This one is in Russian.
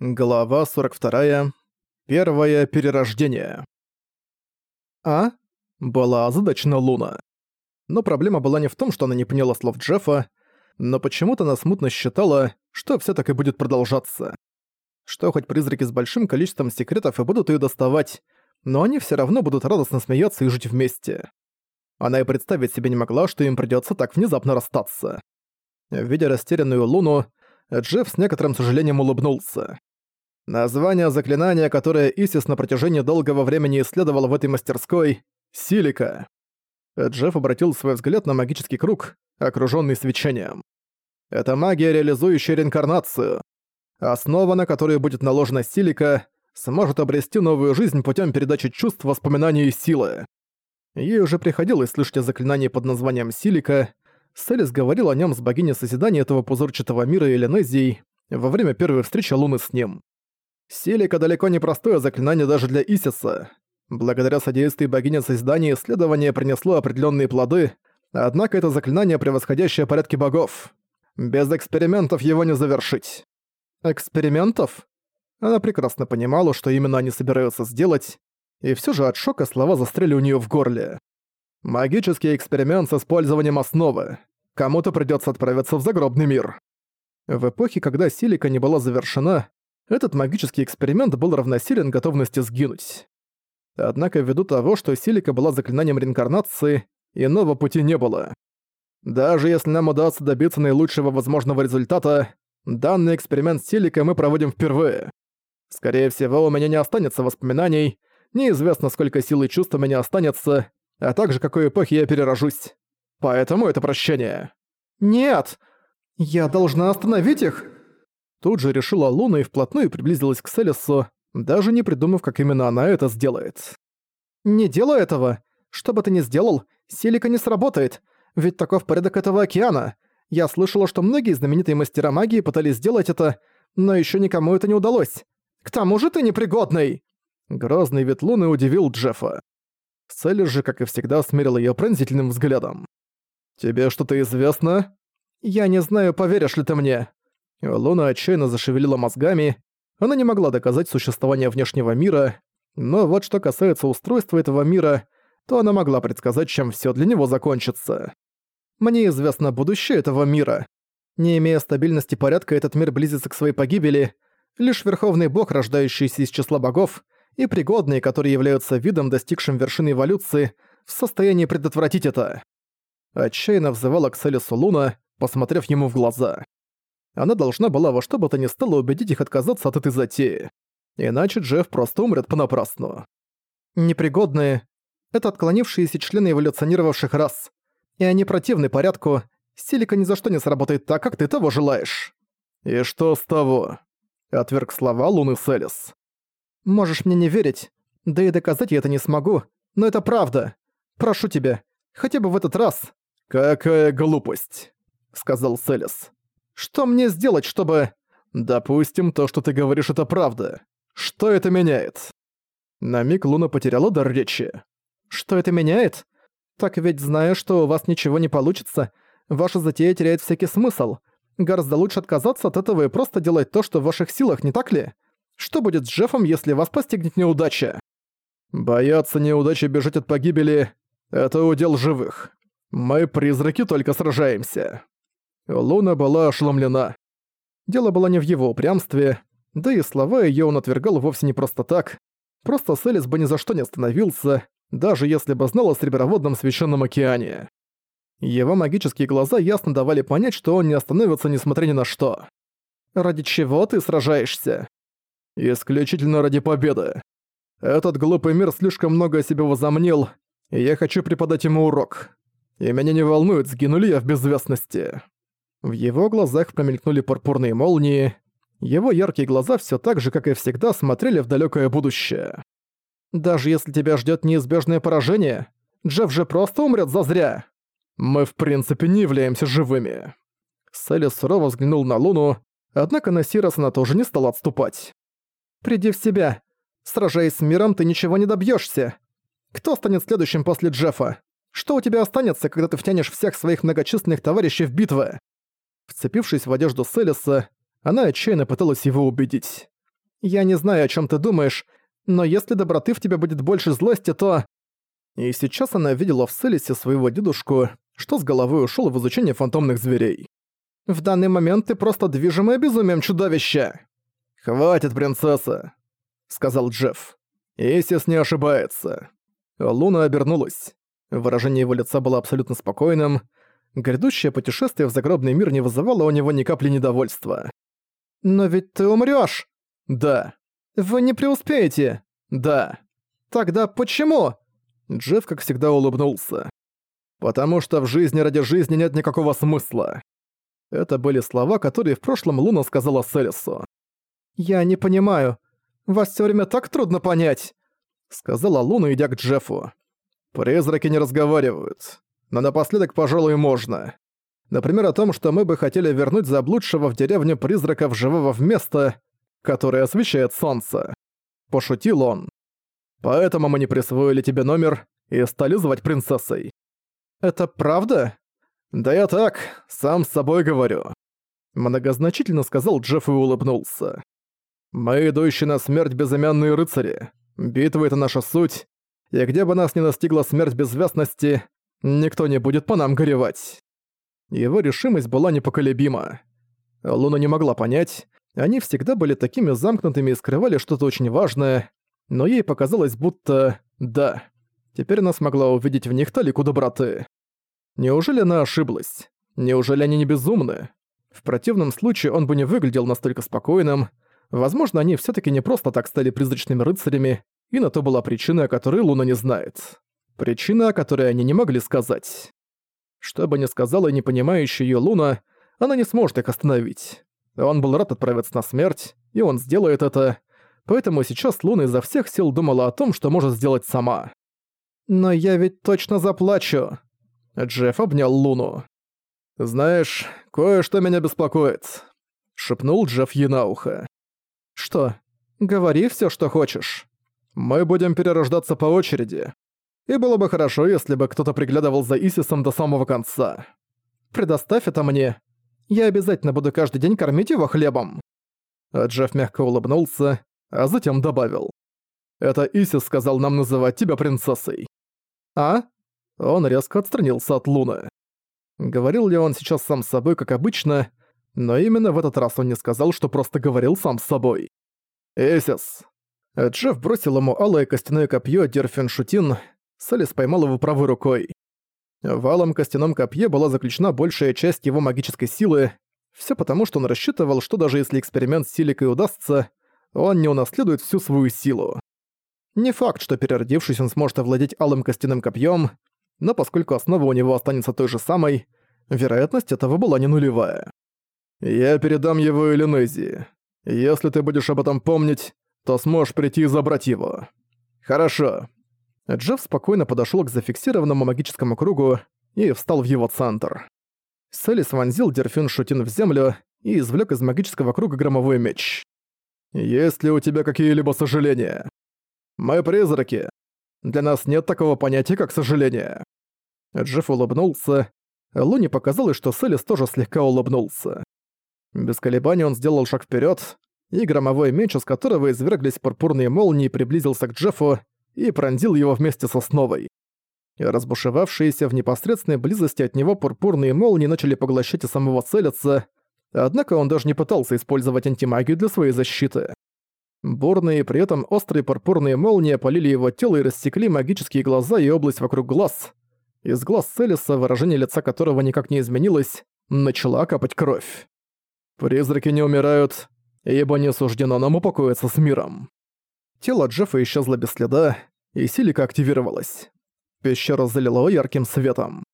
Глава 42. Первое перерождение. «А?» – была озадачена Луна. Но проблема была не в том, что она не поняла слов Джеффа, но почему-то она смутно считала, что всё так и будет продолжаться. Что хоть призраки с большим количеством секретов и будут её доставать, но они всё равно будут радостно смеяться и жить вместе. Она и представить себе не могла, что им придётся так внезапно расстаться. Видя растерянную Луну, Джефф с некоторым сожалением улыбнулся. Название заклинания, которое Исис на протяжении долгого времени исследовал в этой мастерской — Силика. Джефф обратил свой взгляд на магический круг, окружённый свечением. Это магия, реализующая реинкарнацию. Основа, на которую будет наложена Силика, сможет обрести новую жизнь путём передачи чувств, воспоминаний и силы. Ей уже приходилось слышать о заклинании под названием Силика. Селис говорил о нём с богиней созидания этого пузырчатого мира Эленезией во время первой встречи Луны с ним. Силика далеко не простое заклинание даже для Исиса. Благодаря содействию богини Созидания исследование принесло определенные плоды, однако это заклинание, превосходящее порядки богов. Без экспериментов его не завершить. Экспериментов? Она прекрасно понимала, что именно они собираются сделать, и все же от шока слова застряли у нее в горле. Магический эксперимент с использованием основы. Кому-то придется отправиться в загробный мир. В эпохе, когда Силика не была завершена, этот магический эксперимент был равносилен готовности сгинуть. Однако ввиду того, что Силика была заклинанием реинкарнации, иного пути не было. Даже если нам удастся добиться наилучшего возможного результата, данный эксперимент с Силикой мы проводим впервые. Скорее всего, у меня не останется воспоминаний, неизвестно, сколько сил и чувств у меня останется, а также какой эпохи я перерожусь. Поэтому это прощение. Нет! Я должна остановить их! Тут же решила Луна и вплотную приблизилась к Селесу, даже не придумав, как именно она это сделает. «Не делай этого! Что бы ты ни сделал, Селика не сработает, ведь таков порядок этого океана. Я слышала, что многие знаменитые мастера магии пытались сделать это, но еще никому это не удалось. К тому же ты непригодный!» Грозный вид Луны удивил Джеффа. Селис же, как и всегда, смерил ее пронзительным взглядом. «Тебе что-то известно?» «Я не знаю, поверишь ли ты мне. Луна отчаянно зашевелила мозгами. Она не могла доказать существование внешнего мира, но вот что касается устройства этого мира, то она могла предсказать, чем всё для него закончится. Мне известно будущее этого мира. Не имея стабильности порядка, этот мир близится к своей погибели. Лишь Верховный Бог, рождающийся из числа богов, и пригодные, которые являются видом, достигшим вершины эволюции, в состоянии предотвратить это. Отчаянно взывала к Селесу Луна, посмотрев ему в глаза. Она должна была во что бы то ни стало убедить их отказаться от этой затеи. Иначе Джефф просто умрет понапрасну. Непригодные — это отклонившиеся члены эволюционировавших рас. И они противны порядку, Силика ни за что не сработает так, как ты того желаешь. «И что с того?» — отверг слова Луны Селис. «Можешь мне не верить, да и доказать я это не смогу, но это правда. Прошу тебя, хотя бы в этот раз». «Какая глупость», — сказал Селис. Что мне сделать, чтобы... Допустим, то, что ты говоришь, это правда. Что это меняет? На миг Луна потеряла дар речи. Что это меняет? Так ведь зная, что у вас ничего не получится, ваша затея теряет всякий смысл. Гораздо лучше отказаться от этого и просто делать то, что в ваших силах, не так ли? Что будет с Джеффом, если вас постигнет неудача? Бояться неудачи бежать от погибели — это удел живых. Мы, призраки, только сражаемся. Луна была ошеломлена. Дело было не в его упрямстве, да и слова её он отвергал вовсе не просто так. Просто Селис бы ни за что не остановился, даже если бы знал о Среброводном Священном океане. Его магические глаза ясно давали понять, что он не остановится несмотря ни на что. «Ради чего ты сражаешься?» «Исключительно ради победы. Этот глупый мир слишком много о себе возомнил, и я хочу преподать ему урок. И меня не волнует, сгину ли я в безвестности». В его глазах промелькнули пурпурные молнии. Его яркие глаза все так же, как и всегда, смотрели в далекое будущее. «Даже если тебя ждет неизбежное поражение, Джефф же просто умрет зазря. Мы в принципе не являемся живыми». Селли сурово взглянул на Луну, однако на Сирос она тоже не стала отступать. «Приди в себя. Сражаясь с миром, ты ничего не добьешься. Кто станет следующим после Джеффа? Что у тебя останется, когда ты втянешь всех своих многочисленных товарищей в битвы? Вцепившись в одежду Селиса, она отчаянно пыталась его убедить. Я не знаю, о чем ты думаешь, но если доброты в тебе будет больше злости, то...» И сейчас она видела в Селисе своего дедушку, что с головой ушел в изучение фантомных зверей. «В данный момент ты просто движимое безумием чудовище!» «Хватит, принцесса!» — сказал Джефф. «Исис не ошибается». Луна обернулась. Выражение его лица было абсолютно спокойным. Грядущее путешествие в загробный мир не вызывало у него ни капли недовольства. «Но ведь ты умрёшь!» «Да». «Вы не преуспеете?» «Да». «Тогда почему?» Джефф, как всегда, улыбнулся. «Потому что в жизни ради жизни нет никакого смысла». Это были слова, которые в прошлом Луна сказала Селису. «Я не понимаю. Вас всё время так трудно понять», — сказала Луна, идя к Джеффу. «Призраки не разговаривают. Но напоследок, пожалуй, можно. Например, о том, что мы бы хотели вернуть заблудшего в деревню призраков живого в место, которое освещает солнце. Пошутил он. Поэтому мы не присвоили тебе номер и стали звать принцессой. Это правда? Да я так, сам с собой говорю. Многозначительно сказал Джефф и улыбнулся. Мы идущие на смерть безымянные рыцари. Битва — это наша суть, и где бы нас ни настигла смерть безвестности, никто не будет по нам горевать. Его решимость была непоколебима. Луна не могла понять, они всегда были такими замкнутыми и скрывали что-то очень важное, но ей показалось, будто... да. Теперь она смогла увидеть в них талику доброты. Неужели она ошиблась? Неужели они не безумны? В противном случае он бы не выглядел настолько спокойным. Возможно, они все таки не просто так стали призрачными рыцарями, и на то была причина, о которой Луна не знает. Причина, о которой они не могли сказать. Что бы ни сказала непонимающая её Луна, она не сможет их остановить. Он был рад отправиться на смерть, и он сделает это, поэтому сейчас Луна изо всех сил думала о том, что может сделать сама. «Но я ведь точно заплачу!» Джефф обнял Луну. «Знаешь, кое-что меня беспокоит», — шепнул Джефф ей на ухо. «Что? Говори всё, что хочешь. Мы будем перерождаться по очереди. И было бы хорошо, если бы кто-то приглядывал за Исисом до самого конца. Предоставь это мне. Я обязательно буду каждый день кормить его хлебом». А Джефф мягко улыбнулся, а затем добавил. «Это Исис сказал нам называть тебя принцессой». «А?» Он резко отстранился от Луны. Говорил ли он сейчас сам с собой, как обычно, но именно в этот раз он не сказал, что просто говорил сам с собой. «Исис». Джефф бросил ему алое костяное копье Дерфеншутин, Салис поймал его правой рукой. В костяном копье была заключена большая часть его магической силы, все потому, что он рассчитывал, что даже если эксперимент с силикой удастся, он не унаследует всю свою силу. Не факт, что переродившись он сможет овладеть алым костяным копьем, но поскольку основа у него останется той же самой, вероятность этого была не нулевая. «Я передам его Элинезии. Если ты будешь об этом помнить, то сможешь прийти и забрать его». «Хорошо». Джефф спокойно подошёл к зафиксированному магическому кругу и встал в его центр. Селис вонзил Дерфюн Шутин в землю и извлек из магического круга громовой меч. «Есть ли у тебя какие-либо сожаления?» «Мы призраки. Для нас нет такого понятия, как сожаление». Джефф улыбнулся. Луни показалось, что Селис тоже слегка улыбнулся. Без колебаний он сделал шаг вперед, и громовой меч, из которого изверглись пурпурные молнии, приблизился к Джеффу и пронзил его вместе с основой. И разбушевавшиеся в непосредственной близости от него пурпурные молнии начали поглощать и самого целиться, однако он даже не пытался использовать антимагию для своей защиты. Бурные при этом острые пурпурные молнии опалили его тело и рассекли магические глаза и область вокруг глаз. Из глаз Селиса, выражение лица которого никак не изменилось, начала капать кровь. Призраки не умирают, ибо не суждено нам упокоиться с миром. Тело Джеффа исчезло без следа, и силика активировалась. Пещера залила ярким светом.